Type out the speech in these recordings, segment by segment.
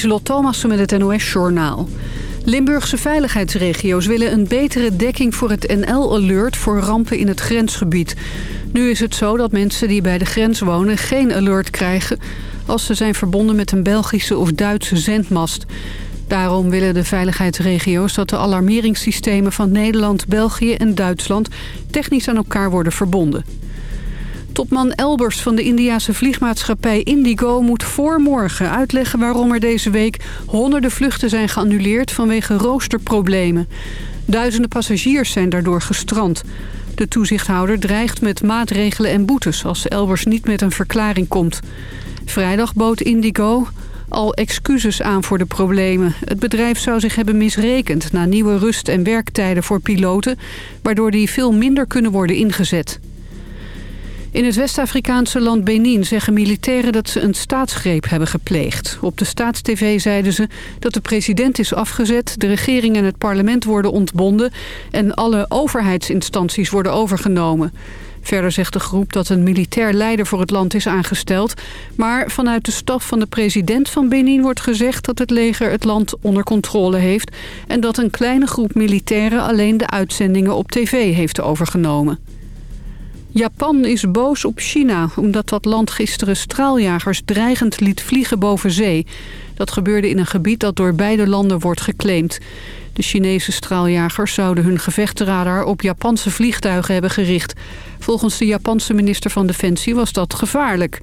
Lieselot Thomassen met het NOS-journaal. Limburgse veiligheidsregio's willen een betere dekking voor het NL-alert voor rampen in het grensgebied. Nu is het zo dat mensen die bij de grens wonen geen alert krijgen... als ze zijn verbonden met een Belgische of Duitse zendmast. Daarom willen de veiligheidsregio's dat de alarmeringssystemen van Nederland, België en Duitsland... technisch aan elkaar worden verbonden. Topman Elbers van de Indiase vliegmaatschappij Indigo moet voor morgen uitleggen waarom er deze week honderden vluchten zijn geannuleerd vanwege roosterproblemen. Duizenden passagiers zijn daardoor gestrand. De toezichthouder dreigt met maatregelen en boetes als Elbers niet met een verklaring komt. Vrijdag bood Indigo al excuses aan voor de problemen. Het bedrijf zou zich hebben misrekend na nieuwe rust- en werktijden voor piloten... waardoor die veel minder kunnen worden ingezet. In het West-Afrikaanse land Benin zeggen militairen dat ze een staatsgreep hebben gepleegd. Op de staatstv zeiden ze dat de president is afgezet, de regering en het parlement worden ontbonden en alle overheidsinstanties worden overgenomen. Verder zegt de groep dat een militair leider voor het land is aangesteld. Maar vanuit de staf van de president van Benin wordt gezegd dat het leger het land onder controle heeft... en dat een kleine groep militairen alleen de uitzendingen op tv heeft overgenomen. Japan is boos op China omdat dat land gisteren straaljagers dreigend liet vliegen boven zee. Dat gebeurde in een gebied dat door beide landen wordt geclaimd. De Chinese straaljagers zouden hun gevechtsradar op Japanse vliegtuigen hebben gericht. Volgens de Japanse minister van Defensie was dat gevaarlijk.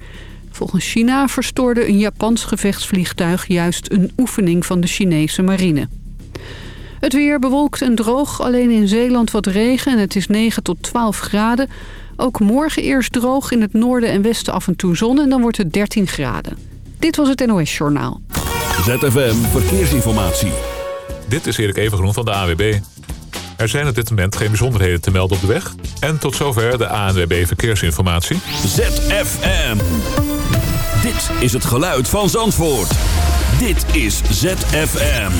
Volgens China verstoorde een Japans gevechtsvliegtuig juist een oefening van de Chinese marine. Het weer bewolkt en droog, alleen in Zeeland wat regen en het is 9 tot 12 graden. Ook morgen eerst droog in het noorden en westen af en toe zon en dan wordt het 13 graden. Dit was het NOS Journaal. ZFM Verkeersinformatie. Dit is Erik Evengroen van de AWB. Er zijn op dit moment geen bijzonderheden te melden op de weg. En tot zover de ANWB Verkeersinformatie. ZFM. Dit is het geluid van Zandvoort. Dit is ZFM.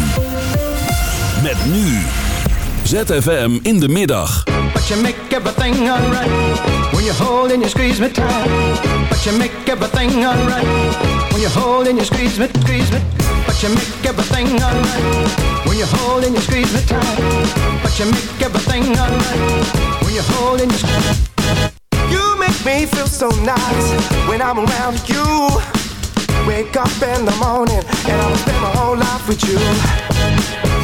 Met nu ZFM in de middag. But you make everything alright when you hold and you squeeze me tight. But you make everything alright when you hold and you squeeze me, squeeze. But you make everything alright when you hold and you squeeze me tight. But you make everything alright when you hold and you squeeze. You make me feel so nice when I'm around you. Wake up in the morning and I'll spend my whole life with you.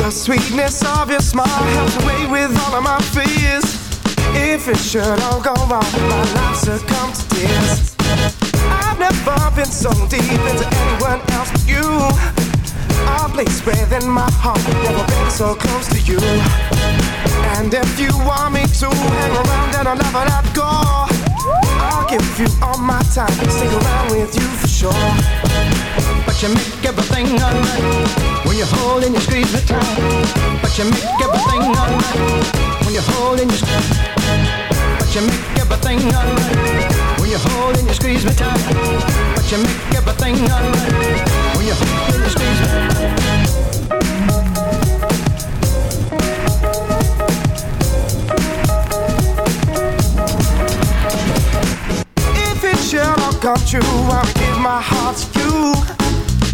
The sweetness of your smile helps away with all of my fears. If it should all go wrong, my life succumbs to tears. I've never been so deep into anyone else but you. A place within my heart, never been so close to you. And if you want me to hang around and I'll never let go, I'll give you all my time, stick around with you for sure. But you make everything alright when you hold and you squeeze me tight. But you make everything alright when you hold and you squeeze. But you make everything alright when you hold and you squeeze me tight. But you make everything alright when you hold and you squeeze me. If it should all come true, I'll give my heart to you.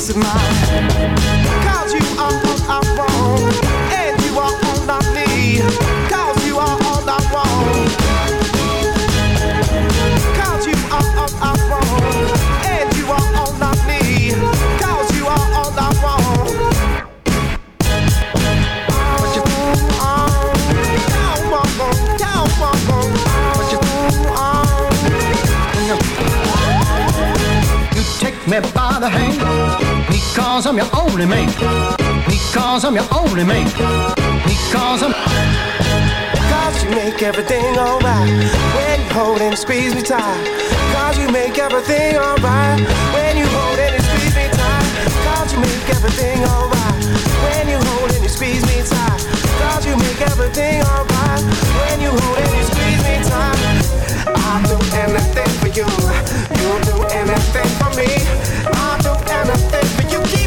peace of mind. Cause you are all I want, and you are all I need. Because I'm your only mate. Because I'm your only mate. Because I'm. Because you make everything alright. When you hold and squeeze me tight. Because you make everything alright. When you hold and squeeze me tight. Because you make everything alright. When you hold and squeeze me tight. Because you make everything alright. When you hold and squeeze me tight. I'll do anything for you. You'll do anything for me. I'll do anything.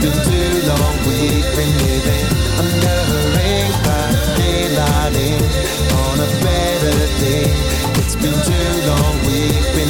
been too long, we've been living under a rain cloud. Daylight on a better day. It's been too long, we've been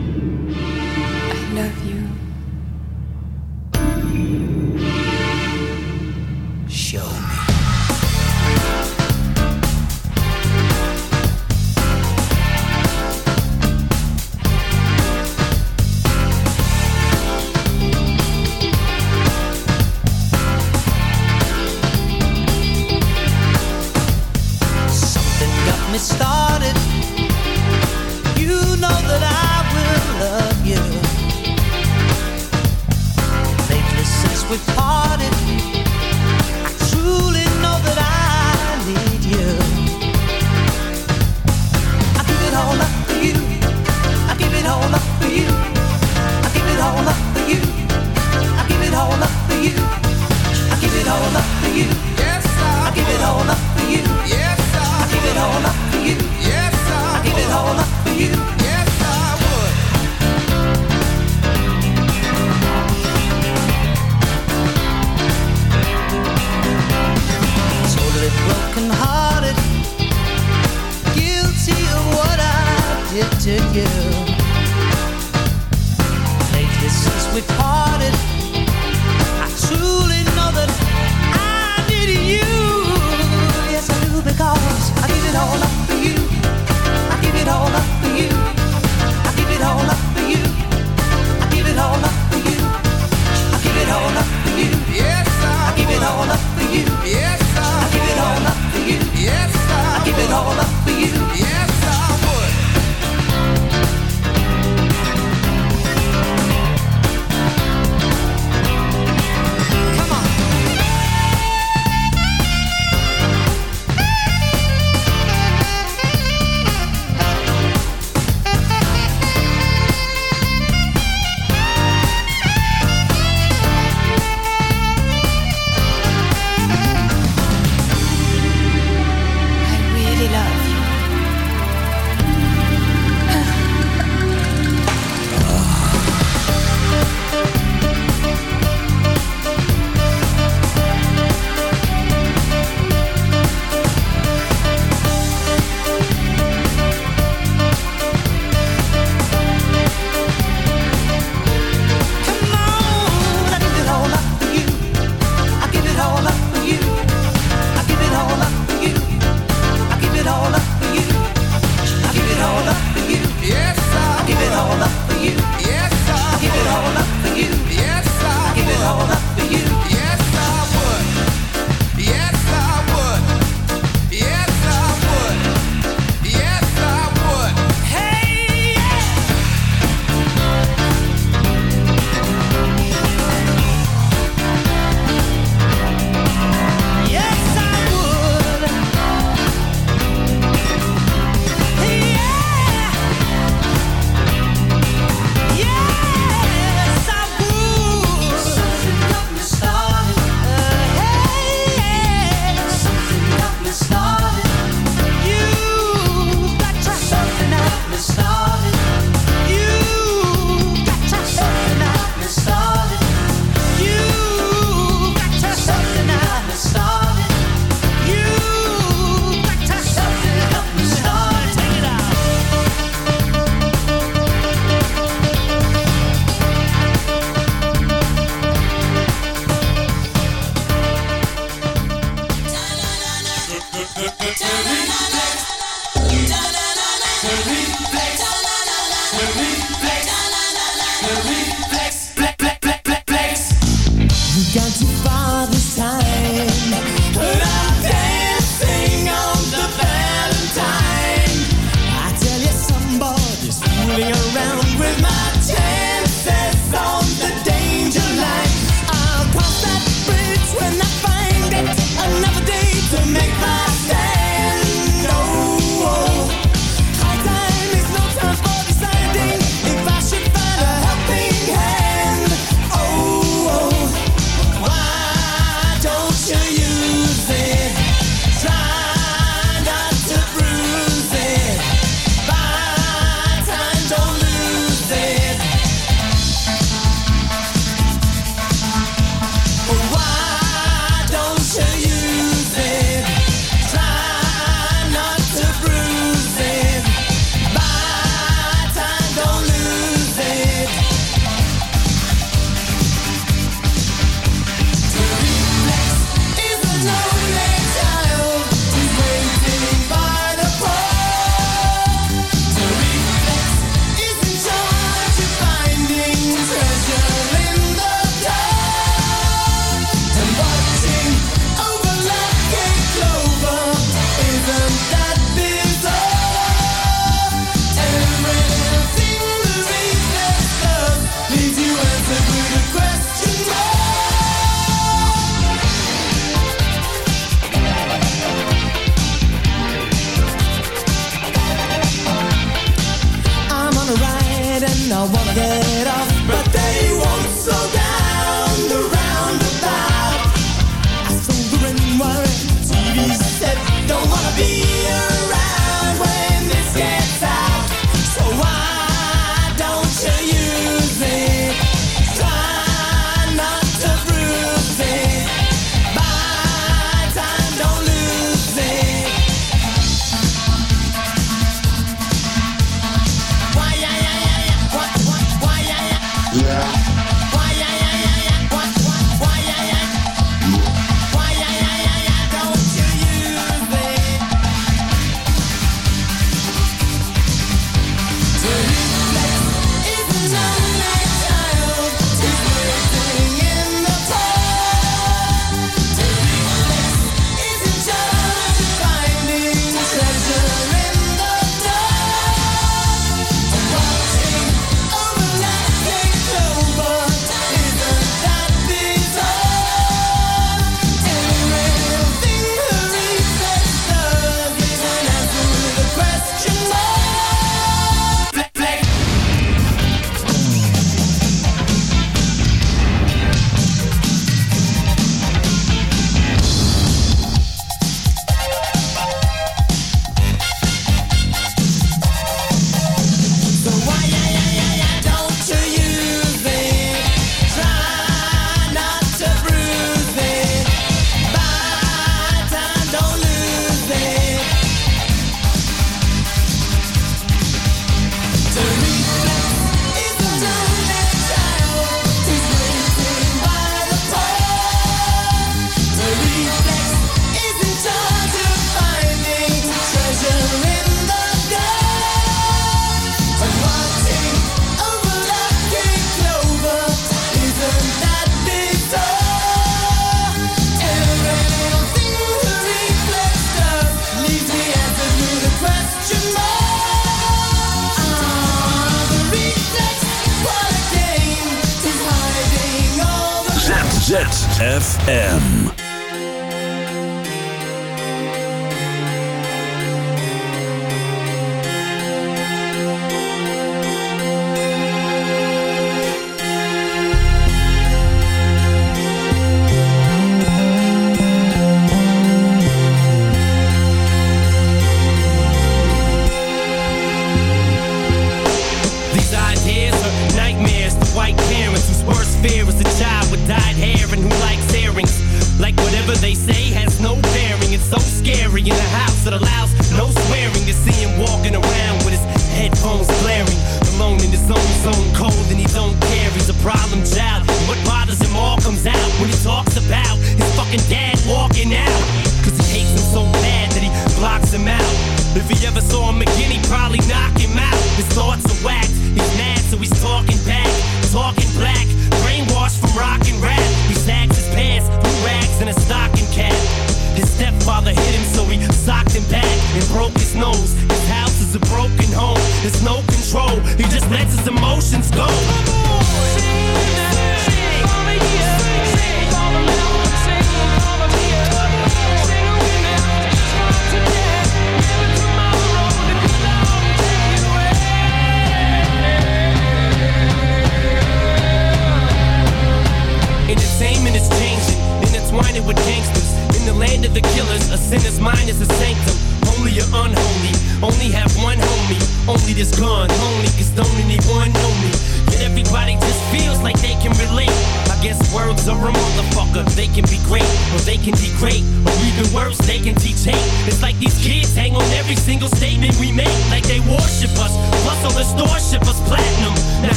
ZFM.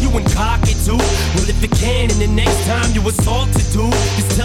You and cock it too? Well, if it can, and the next time you assault do, just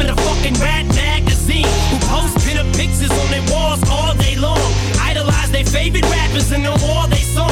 and a fucking rat magazine. Who post pinup pictures on their walls all day long. Idolize their favorite rappers and know all their songs.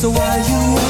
So why you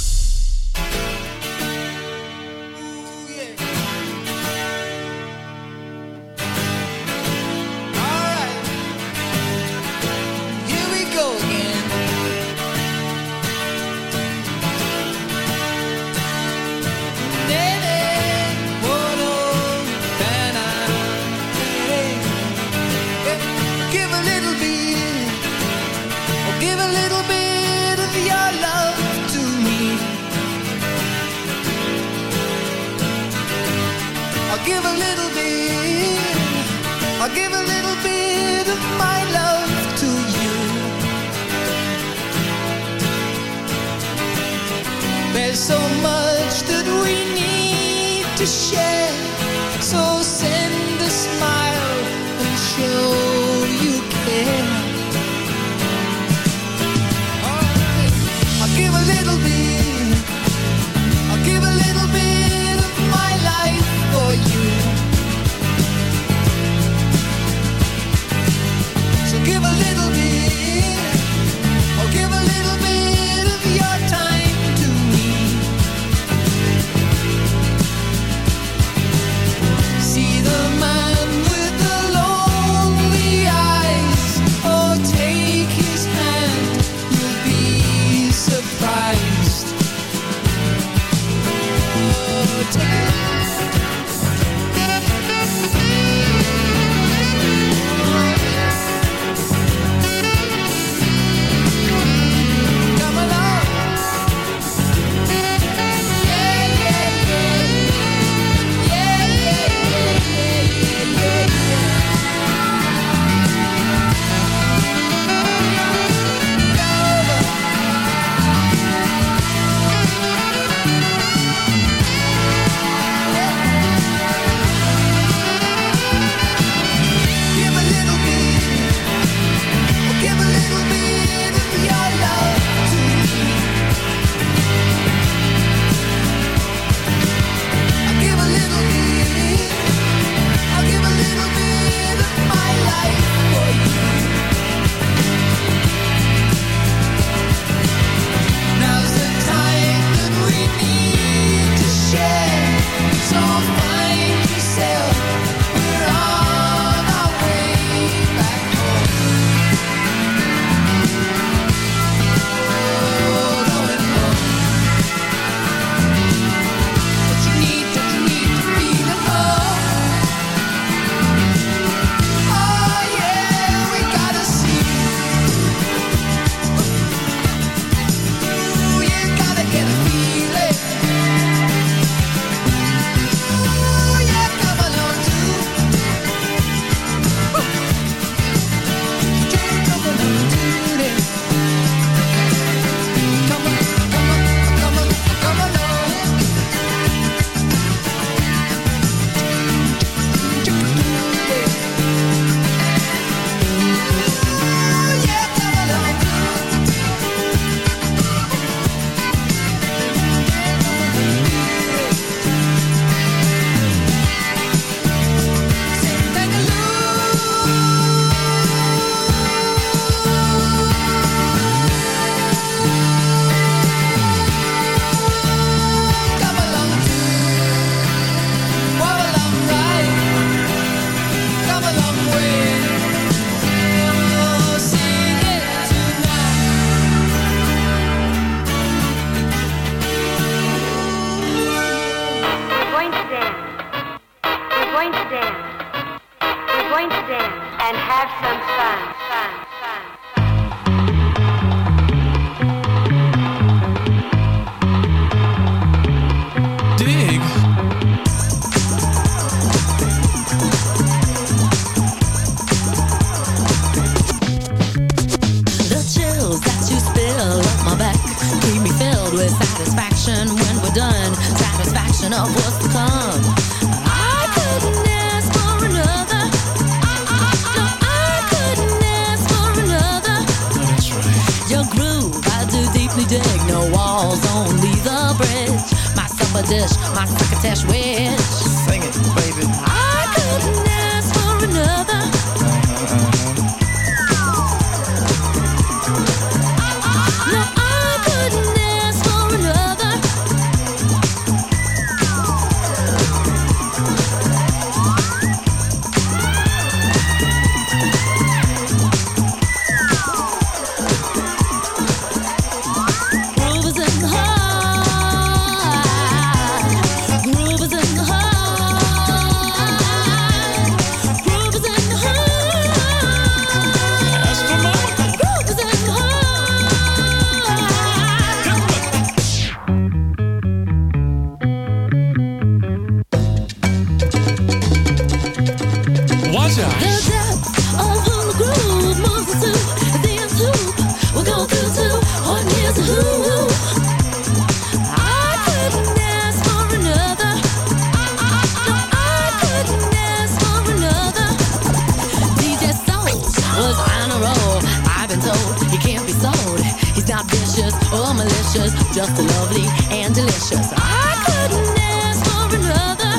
Just lovely and delicious. I couldn't ask for another.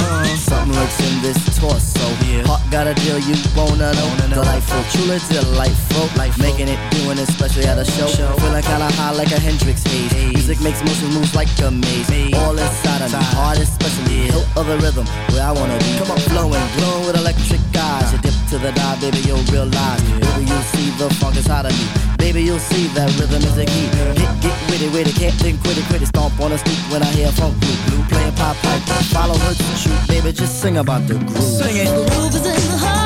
Uh, something lurks in this torso. Heart got a deal you wanna know. Delightful, truly delightful. Life full. Life making it, doing it, especially at a show. Feeling kinda high like a Hendrix haze. Music makes motion moves like a maze. All inside of me, heart especially. Hilt of the rhythm, where I wanna be. Come on, flowing, glowing with electric eyes. You dip to the dive, baby, you'll realize. Baby, you'll see the funk inside of me. Baby, you'll see that rhythm is the key. Get, get with it, can't think, quit it, quit it. Stomp on the street when I hear funk blue, blue playing pop pipe. Follow her to shoot, baby, just sing about the groove. Sing it. Groove is in the heart.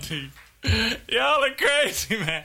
Deep. Y'all are crazy, man.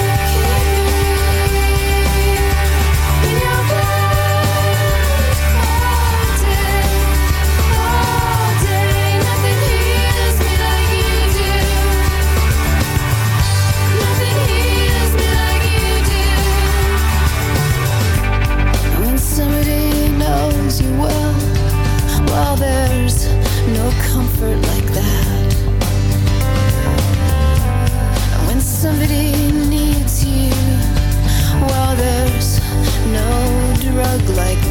like